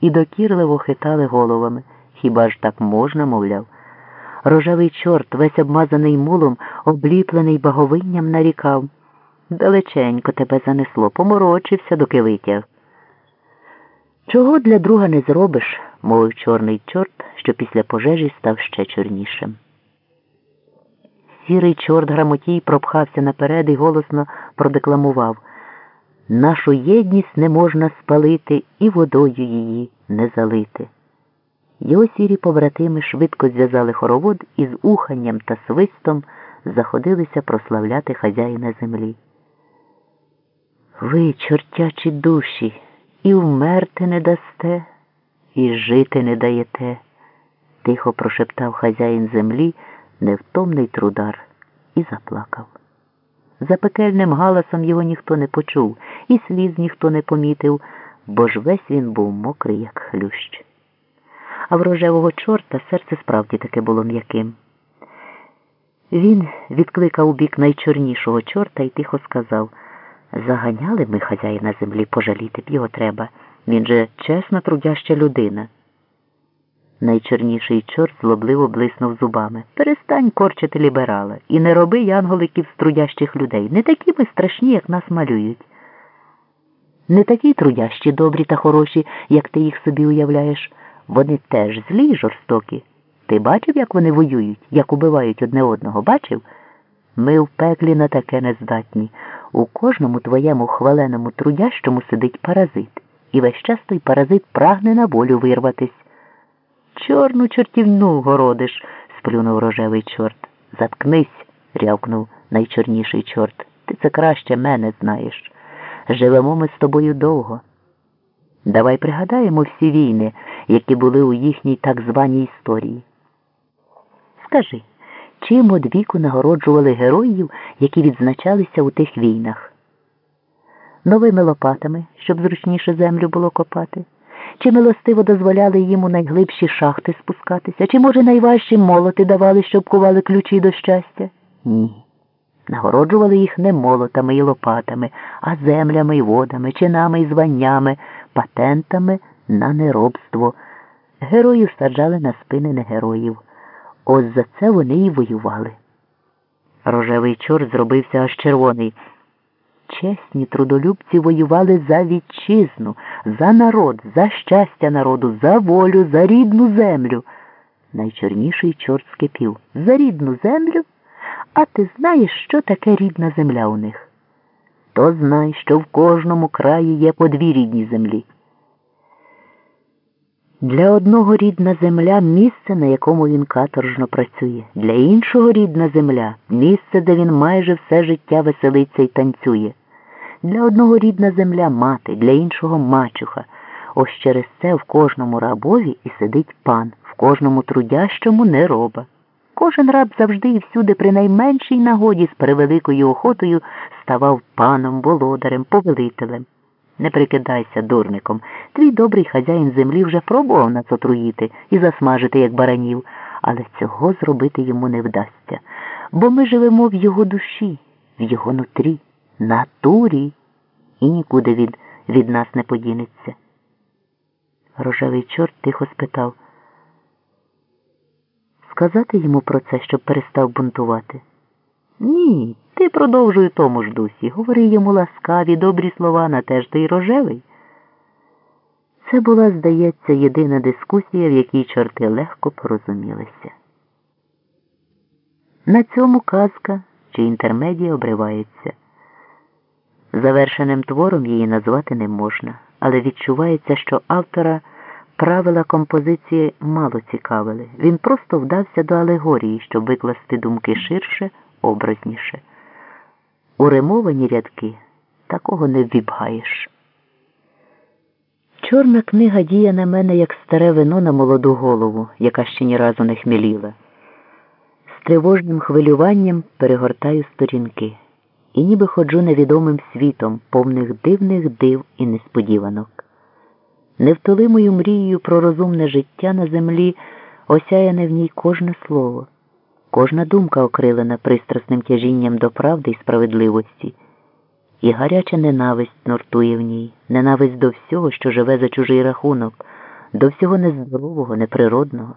і докірливо хитали головами. Хіба ж так можна, мовляв? Рожевий чорт, весь обмазаний мулом, обліплений баговинням, нарікав. Далеченько тебе занесло, поморочився, доки витяг. Чого для друга не зробиш, мовив чорний чорт, що після пожежі став ще чорнішим. Сірий чорт грамотій пропхався наперед і голосно продекламував Нашу єдність не можна спалити і водою її не залити. Його сірі побратими швидко зв'язали хоровод і з уханням та свистом заходилися прославляти хазяїна землі. Ви, чортячі душі, і вмерти не дасте, і жити не даєте, тихо прошептав хазяїн землі, невтомний трудар, і заплакав. За пекельним галасом його ніхто не почув, і сліз ніхто не помітив, бо ж весь він був мокрий, як хлющ. А в рожевого чорта серце справді таке було м'яким. Він відкликав у бік найчорнішого чорта і тихо сказав Заганяли ми хазяїна землі, пожаліти б його треба. Він же чесна трудяща людина. Найчорніший чорт злобливо блиснув зубами. Перестань корчити ліберала і не роби янголиків трудящих людей. Не такі ми страшні, як нас малюють. Не такі трудящі, добрі та хороші, як ти їх собі уявляєш. Вони теж злі й жорстокі. Ти бачив, як вони воюють, як убивають одне одного? Бачив? Ми в пеклі на таке не здатні. У кожному твоєму хваленому трудящому сидить паразит, і весь час той паразит прагне на волю вирватись. Чорну чортівну городиш, сплюнув рожевий чорт. Заткнись, рявкнув найчорніший чорт. Ти це краще мене знаєш. Живемо ми з тобою довго. Давай пригадаємо всі війни, які були у їхній так званій історії. Скажи, чим од віку нагороджували героїв, які відзначалися у тих війнах? Новими лопатами, щоб зручніше землю було копати? Чи милостиво дозволяли їм у найглибші шахти спускатися? Чи, може, найважчі молоти давали, щоб кували ключі до щастя? Ні. Нагороджували їх не молотами і лопатами, а землями й водами, чинами й званнями, патентами на неробство. Героїв саджали на спини не героїв. Ось за це вони і воювали. Рожевий чорт зробився аж червоний. Чесні трудолюбці воювали за вітчизну, за народ, за щастя народу, за волю, за рідну землю. Найчорніший чорт скипів. За рідну землю? А ти знаєш, що таке рідна земля у них? То знай, що в кожному краї є по дві рідні землі. Для одного рідна земля місце, на якому він каторжно працює, для іншого рідна земля місце, де він майже все життя веселиться і танцює. Для одного рідна земля мати, для іншого мачуха. Ось через це в кожному рабові і сидить пан, в кожному трудящому не роба. Кожен раб завжди і всюди при найменшій нагоді з превеликою охотою ставав паном, володарем, повелителем. Не прикидайся дурником. Твій добрий хазяїн землі вже пробував нас отруїти і засмажити, як баранів, але цього зробити йому не вдасться, бо ми живемо в його душі, в його нутрі, натурі, і нікуди він від нас не подінеться. Рожевий чорт тихо спитав сказати йому про це, щоб перестав бунтувати? Ні, ти продовжуй тому ж дусі. Говори йому ласкаві, добрі слова на теж ти й рожевий. Це була, здається, єдина дискусія, в якій чорти легко порозумілися. На цьому казка чи інтермедія обривається. Завершеним твором її назвати не можна, але відчувається, що автора. Правила композиції мало цікавили. Він просто вдався до алегорії, щоб викласти думки ширше, образніше. Уримовані рядки такого не ввібгаєш. Чорна книга діє на мене, як старе вино на молоду голову, яка ще ні разу не хміліла. З тривожним хвилюванням перегортаю сторінки і ніби ходжу невідомим світом, повних дивних див і несподіванок. Невтолимою мрією про розумне життя на землі осяяне в ній кожне слово, кожна думка окрилена пристрасним тяжінням до правди і справедливості, і гаряча ненависть нортує в ній, ненависть до всього, що живе за чужий рахунок, до всього нездорового, неприродного.